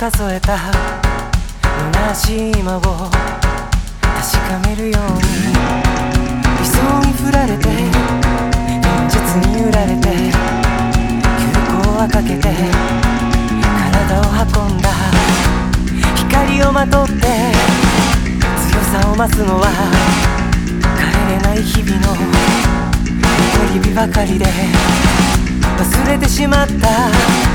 数えた。虚しい今を確かめるように。理想に振られて現実に揺られて急行はかけて体を運んだ。光をまとって強さを増すのは帰れない日々の残り火ばかりで忘れてしまった。